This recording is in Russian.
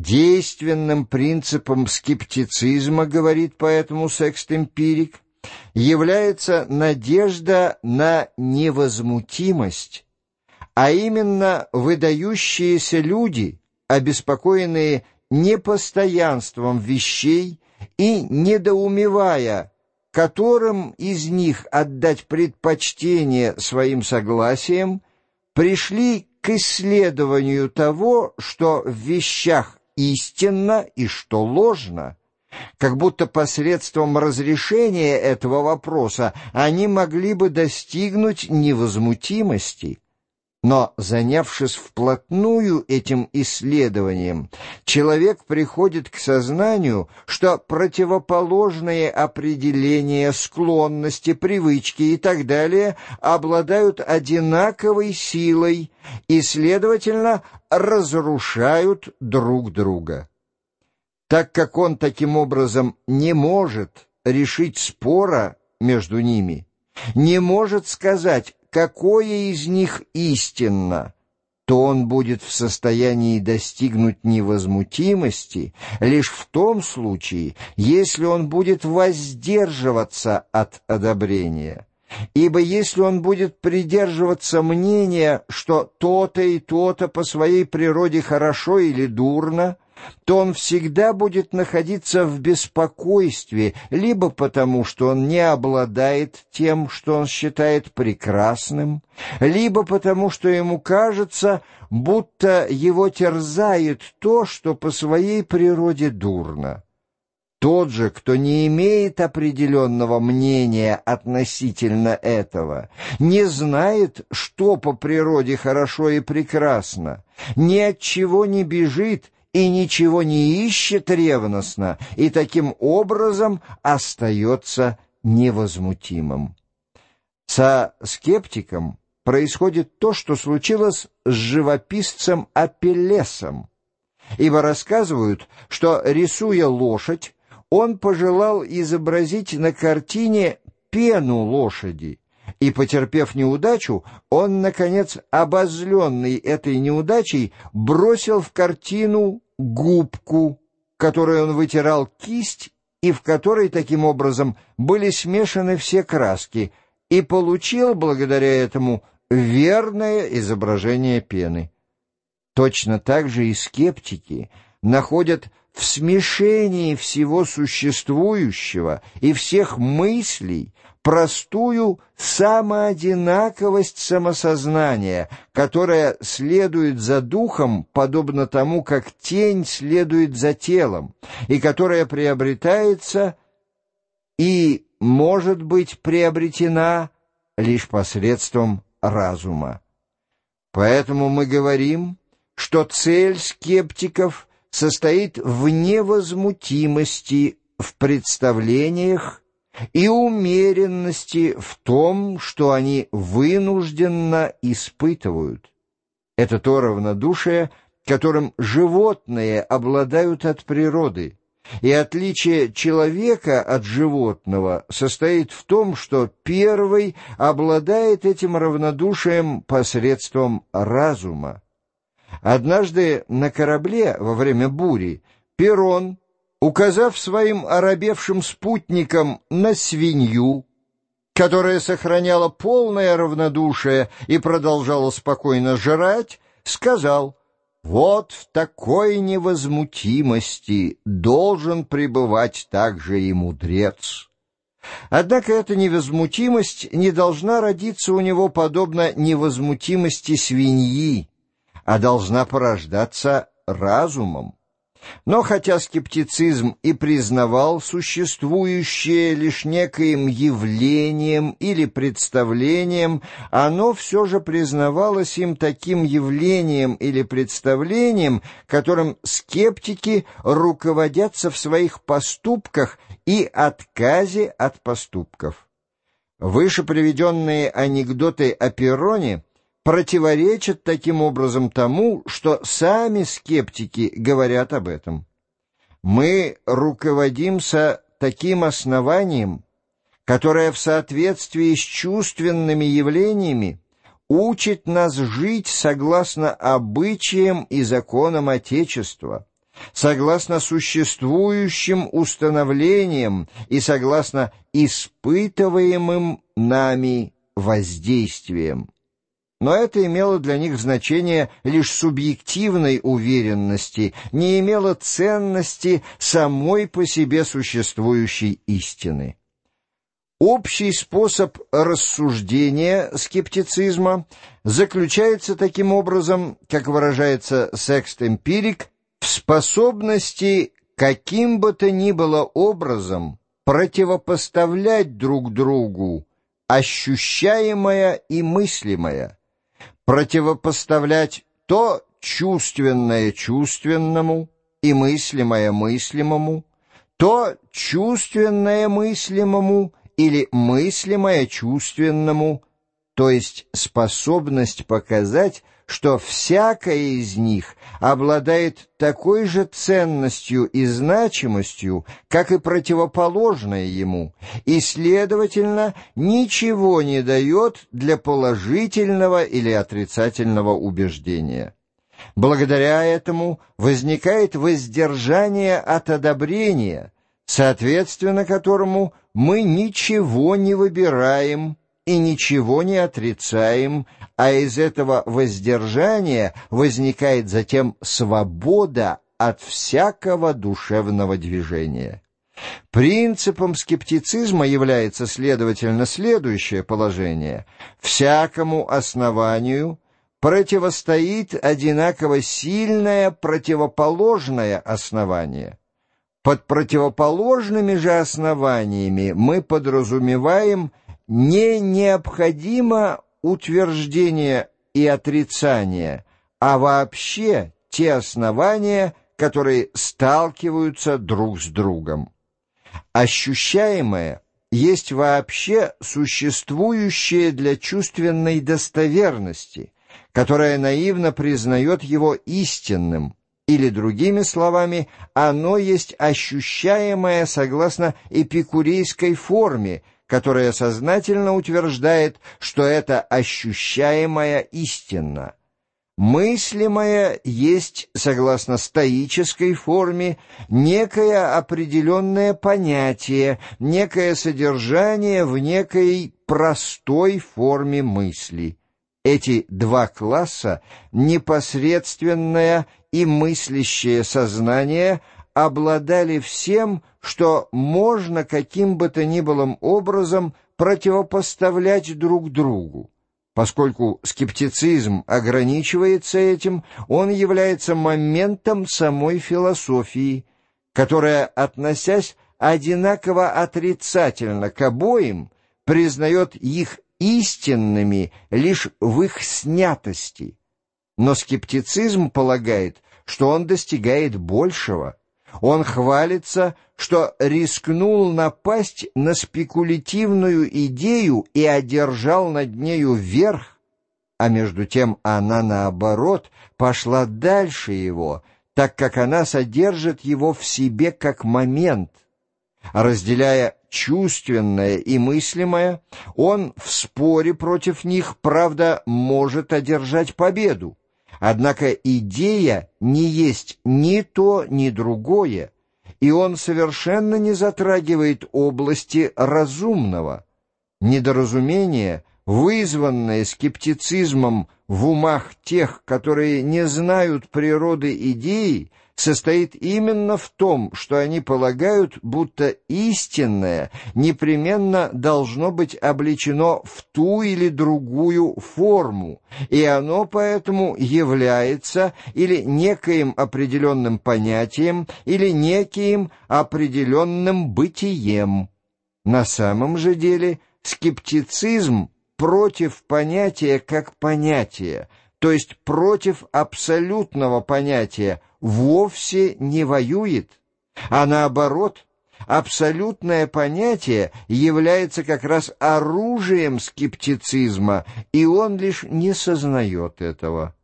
Действенным принципом скептицизма, говорит поэтому секст-эмпирик, является надежда на невозмутимость, а именно выдающиеся люди, обеспокоенные непостоянством вещей и недоумевая, которым из них отдать предпочтение своим согласием, пришли к исследованию того, что в вещах истинно и что ложно, как будто посредством разрешения этого вопроса они могли бы достигнуть невозмутимости. Но, занявшись вплотную этим исследованием, человек приходит к сознанию, что противоположные определения, склонности, привычки и так далее обладают одинаковой силой и, следовательно, разрушают друг друга. Так как он таким образом не может решить спора между ними, не может сказать, какое из них истинно, то он будет в состоянии достигнуть невозмутимости лишь в том случае, если он будет воздерживаться от одобрения. Ибо если он будет придерживаться мнения, что то-то и то-то по своей природе хорошо или дурно, то он всегда будет находиться в беспокойстве, либо потому, что он не обладает тем, что он считает прекрасным, либо потому, что ему кажется, будто его терзает то, что по своей природе дурно. Тот же, кто не имеет определенного мнения относительно этого, не знает, что по природе хорошо и прекрасно, ни от чего не бежит и ничего не ищет ревностно, и таким образом остается невозмутимым. Со скептиком происходит то, что случилось с живописцем Апеллесом, ибо рассказывают, что, рисуя лошадь, он пожелал изобразить на картине пену лошади, и, потерпев неудачу, он, наконец, обозленный этой неудачей, бросил в картину губку, которой он вытирал кисть и в которой, таким образом, были смешаны все краски, и получил, благодаря этому, верное изображение пены. Точно так же и скептики находят в смешении всего существующего и всех мыслей простую самоодинаковость самосознания, которая следует за духом, подобно тому, как тень следует за телом, и которая приобретается и может быть приобретена лишь посредством разума. Поэтому мы говорим, что цель скептиков состоит в невозмутимости в представлениях и умеренности в том, что они вынужденно испытывают. Это то равнодушие, которым животные обладают от природы, и отличие человека от животного состоит в том, что первый обладает этим равнодушием посредством разума. Однажды на корабле во время бури Перрон указав своим оробевшим спутникам на свинью, которая сохраняла полное равнодушие и продолжала спокойно жрать, сказал, «Вот в такой невозмутимости должен пребывать также и мудрец». Однако эта невозмутимость не должна родиться у него подобно невозмутимости свиньи, а должна порождаться разумом. Но хотя скептицизм и признавал существующее лишь некоим явлением или представлением, оно все же признавалось им таким явлением или представлением, которым скептики руководятся в своих поступках и отказе от поступков. Выше приведенные анекдоты о Перроне противоречат таким образом тому, что сами скептики говорят об этом. Мы руководимся таким основанием, которое в соответствии с чувственными явлениями учит нас жить согласно обычаям и законам Отечества, согласно существующим установлениям и согласно испытываемым нами воздействиям. Но это имело для них значение лишь субъективной уверенности, не имело ценности самой по себе существующей истины. Общий способ рассуждения скептицизма заключается таким образом, как выражается секст-эмпирик, в способности каким бы то ни было образом противопоставлять друг другу ощущаемое и мыслимое, противопоставлять то чувственное чувственному и мыслимое мыслимому, то чувственное мыслимому или мыслимое чувственному, то есть способность показать, что всякое из них обладает такой же ценностью и значимостью, как и противоположное ему, и, следовательно, ничего не дает для положительного или отрицательного убеждения. Благодаря этому возникает воздержание от одобрения, соответственно которому мы ничего не выбираем, и ничего не отрицаем, а из этого воздержания возникает затем свобода от всякого душевного движения. Принципом скептицизма является, следовательно, следующее положение. Всякому основанию противостоит одинаково сильное противоположное основание. Под противоположными же основаниями мы подразумеваем не необходимо утверждение и отрицание, а вообще те основания, которые сталкиваются друг с другом. Ощущаемое есть вообще существующее для чувственной достоверности, которая наивно признает его истинным, или, другими словами, оно есть ощущаемое согласно эпикурейской форме, которая сознательно утверждает, что это ощущаемая истина. Мыслимое есть, согласно стоической форме, некое определенное понятие, некое содержание в некой простой форме мысли. Эти два класса, непосредственное и мыслящее сознание – обладали всем, что можно каким бы то ни было образом противопоставлять друг другу. Поскольку скептицизм ограничивается этим, он является моментом самой философии, которая, относясь одинаково отрицательно к обоим, признает их истинными лишь в их снятости. Но скептицизм полагает, что он достигает большего — он хвалится, что рискнул напасть на спекулятивную идею и одержал над нею верх, а между тем она, наоборот, пошла дальше его, так как она содержит его в себе как момент. Разделяя чувственное и мыслимое, он в споре против них, правда, может одержать победу. Однако идея не есть ни то, ни другое, и он совершенно не затрагивает области разумного. Недоразумение, вызванное скептицизмом в умах тех, которые не знают природы идеи, состоит именно в том, что они полагают, будто истинное непременно должно быть облечено в ту или другую форму, и оно поэтому является или некоим определенным понятием, или неким определенным бытием. На самом же деле скептицизм против понятия как понятия, то есть против абсолютного понятия, вовсе не воюет, а наоборот, абсолютное понятие является как раз оружием скептицизма, и он лишь не сознает этого.